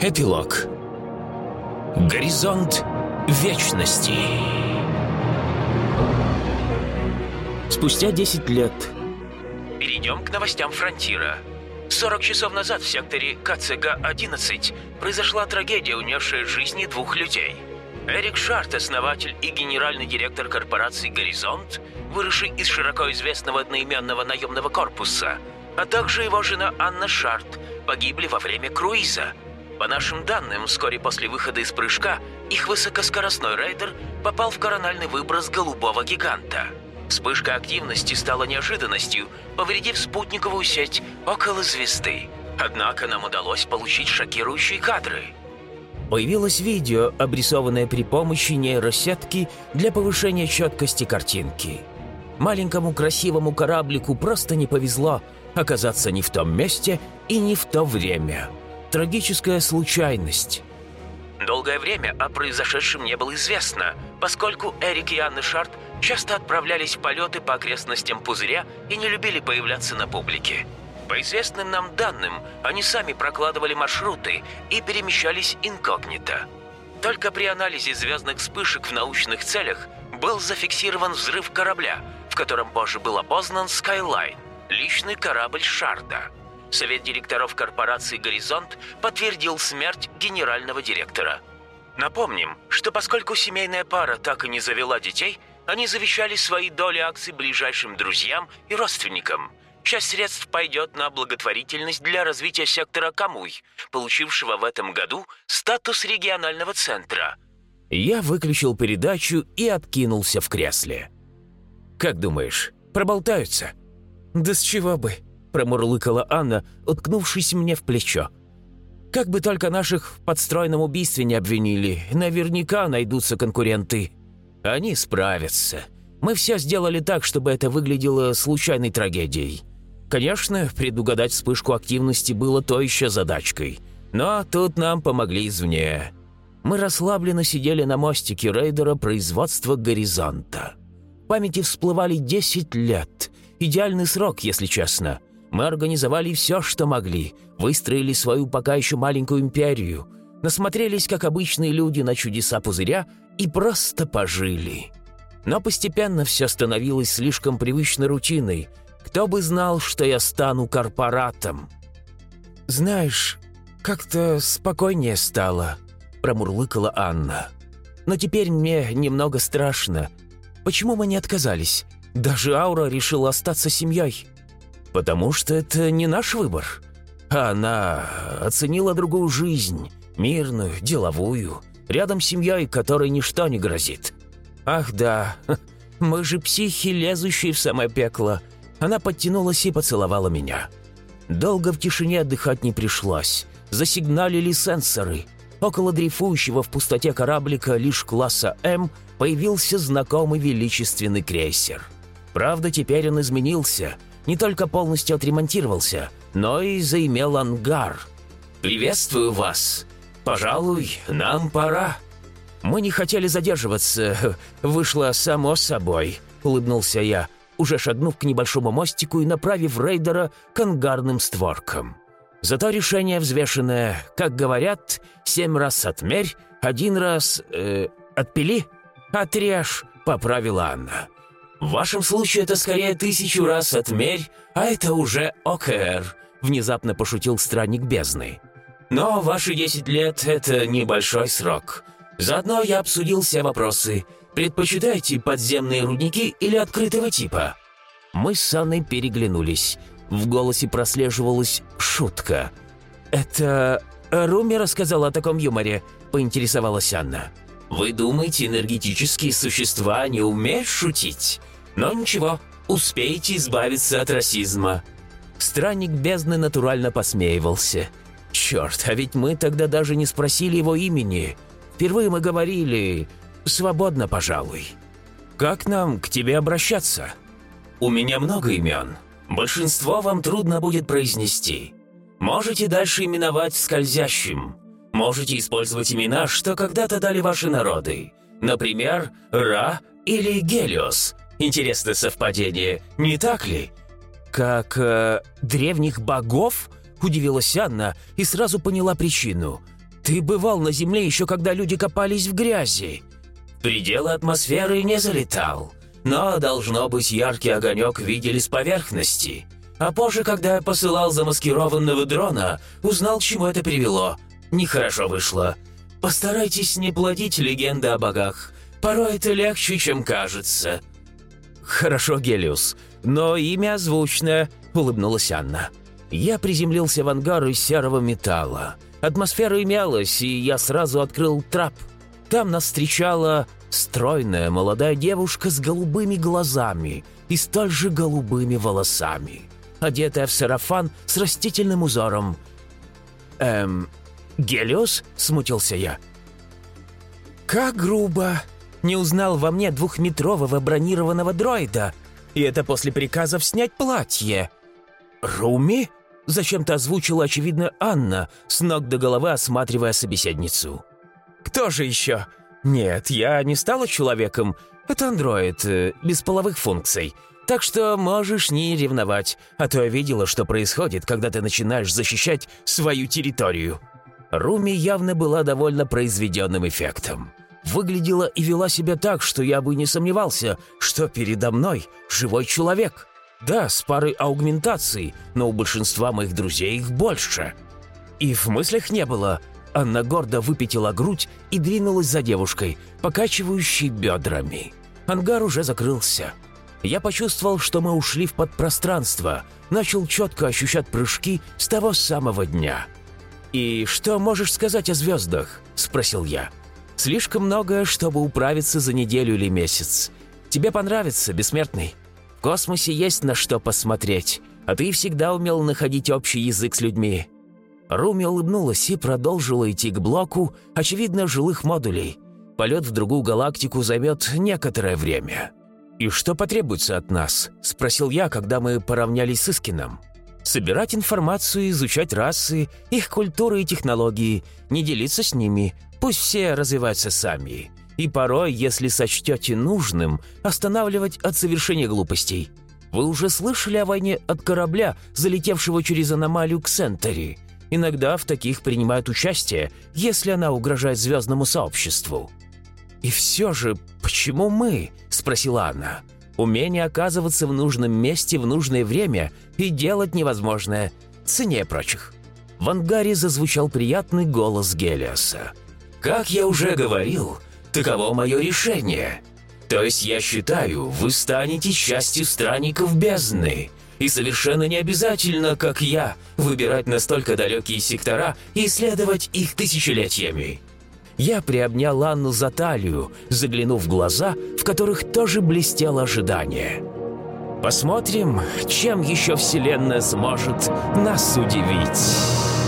Эпилог Горизонт вечности Спустя 10 лет Перейдем к новостям Фронтира. 40 часов назад в секторе КЦГ-11 произошла трагедия, унесшая жизни двух людей. Эрик Шарт, основатель и генеральный директор корпорации «Горизонт», выросший из широко известного одноименного наемного корпуса, а также его жена Анна Шарт, погибли во время круиза. По нашим данным, вскоре после выхода из прыжка, их высокоскоростной рейдер попал в корональный выброс голубого гиганта. Вспышка активности стала неожиданностью, повредив спутниковую сеть около звезды. Однако нам удалось получить шокирующие кадры. Появилось видео, обрисованное при помощи нейросетки для повышения четкости картинки. Маленькому красивому кораблику просто не повезло оказаться не в том месте и не в то время. Трагическая случайность. Долгое время о произошедшем не было известно, поскольку Эрик и Анна Шарт часто отправлялись в полеты по окрестностям пузыря и не любили появляться на публике. По известным нам данным, они сами прокладывали маршруты и перемещались инкогнито. Только при анализе звездных вспышек в научных целях был зафиксирован взрыв корабля, в котором позже был опознан Skyline, личный корабль Шарда. Совет директоров корпорации «Горизонт» подтвердил смерть генерального директора. Напомним, что поскольку семейная пара так и не завела детей, они завещали свои доли акций ближайшим друзьям и родственникам. Часть средств пойдет на благотворительность для развития сектора Камуй, получившего в этом году статус регионального центра. Я выключил передачу и откинулся в кресле. «Как думаешь, проболтаются?» «Да с чего бы?» – промурлыкала Анна, уткнувшись мне в плечо. «Как бы только наших в подстроенном убийстве не обвинили, наверняка найдутся конкуренты. Они справятся. Мы все сделали так, чтобы это выглядело случайной трагедией. Конечно, предугадать вспышку активности было то еще задачкой. Но тут нам помогли извне. Мы расслабленно сидели на мостике рейдера производства «Горизонта». В памяти всплывали 10 лет. Идеальный срок, если честно. Мы организовали все, что могли. Выстроили свою пока еще маленькую империю. Насмотрелись, как обычные люди, на чудеса пузыря и просто пожили. Но постепенно все становилось слишком привычной рутиной. Кто бы знал, что я стану корпоратом? «Знаешь, как-то спокойнее стало», – промурлыкала Анна. «Но теперь мне немного страшно. Почему мы не отказались? Даже Аура решила остаться семьей. Потому что это не наш выбор. Она оценила другую жизнь, мирную, деловую, рядом с семьей, которой ничто не грозит. Ах да, мы же психи, лезущие в самое пекло. Она подтянулась и поцеловала меня. Долго в тишине отдыхать не пришлось. Засигналили сенсоры. Около дрейфующего в пустоте кораблика лишь класса М появился знакомый величественный крейсер. Правда, теперь он изменился. Не только полностью отремонтировался, но и заимел ангар. «Приветствую вас! Пожалуй, нам пора!» «Мы не хотели задерживаться. Вышло само собой», — улыбнулся я, уже шагнув к небольшому мостику и направив рейдера к ангарным створкам. Зато решение взвешенное, как говорят, семь раз отмерь, один раз... Э, отпили? Отрежь, поправила Анна. В вашем случае это скорее тысячу раз отмерь, а это уже ОКР, внезапно пошутил странник бездны. Но ваши десять лет — это небольшой срок. Заодно я обсудил все вопросы. Предпочитаете подземные рудники или открытого типа? Мы с Анной переглянулись. В голосе прослеживалась шутка. «Это Руми рассказал о таком юморе?» – поинтересовалась Анна. «Вы думаете, энергетические существа не умеют шутить? Но ничего, успеете избавиться от расизма». Странник бездны натурально посмеивался. «Черт, а ведь мы тогда даже не спросили его имени. Впервые мы говорили «свободно, пожалуй». Как нам к тебе обращаться?» «У меня много имен. Большинство вам трудно будет произнести. Можете дальше именовать скользящим. Можете использовать имена, что когда-то дали ваши народы. Например, Ра или Гелиос. Интересное совпадение, не так ли?» «Как э, древних богов?» – удивилась Анна и сразу поняла причину. Ты бывал на Земле еще когда люди копались в грязи. Пределы атмосферы не залетал, но, должно быть, яркий огонек видели с поверхности. А позже, когда я посылал замаскированного дрона, узнал, к чему это привело. Нехорошо вышло. Постарайтесь не плодить легенды о богах. Порой это легче, чем кажется». «Хорошо, Гелиус, но имя озвучное», — улыбнулась Анна. Я приземлился в ангар из серого металла. Атмосфера имялась, и я сразу открыл трап. Там нас встречала стройная молодая девушка с голубыми глазами и столь же голубыми волосами, одетая в сарафан с растительным узором. «Эм, Гелиос?» – смутился я. «Как грубо!» Не узнал во мне двухметрового бронированного дроида. И это после приказов снять платье. «Руми?» – зачем-то озвучила, очевидно, Анна, с ног до головы осматривая собеседницу. «Кто же еще?» «Нет, я не стала человеком. Это андроид, э, без половых функций. Так что можешь не ревновать, а то я видела, что происходит, когда ты начинаешь защищать свою территорию». Руми явно была довольно произведенным эффектом. Выглядела и вела себя так, что я бы не сомневался, что передо мной живой человек. Да, с парой аугментаций, но у большинства моих друзей их больше. И в мыслях не было. Анна гордо выпятила грудь и двинулась за девушкой, покачивающей бедрами. Ангар уже закрылся. Я почувствовал, что мы ушли в подпространство, начал четко ощущать прыжки с того самого дня. «И что можешь сказать о звездах?» – спросил я. «Слишком многое, чтобы управиться за неделю или месяц. Тебе понравится, бессмертный. В космосе есть на что посмотреть, а ты всегда умел находить общий язык с людьми». Руми улыбнулась и продолжила идти к блоку, очевидно, жилых модулей. Полет в другую галактику займет некоторое время. «И что потребуется от нас?» – спросил я, когда мы поравнялись с Искином собирать информацию, изучать расы, их культуры и технологии, не делиться с ними, пусть все развиваются сами. И порой, если сочтете нужным, останавливать от совершения глупостей. Вы уже слышали о войне от корабля, залетевшего через аномалию к Сентери? Иногда в таких принимают участие, если она угрожает звездному сообществу. «И все же, почему мы?» – спросила Анна. Умение оказываться в нужном месте в нужное время и делать невозможное, цене прочих. В ангаре зазвучал приятный голос Гелиоса. «Как я уже говорил, таково мое решение. То есть я считаю, вы станете частью странников бездны. И совершенно не обязательно, как я, выбирать настолько далекие сектора и исследовать их тысячелетиями. Я приобнял Анну за талию, заглянув в глаза, в которых тоже блестело ожидание. Посмотрим, чем еще Вселенная сможет нас удивить».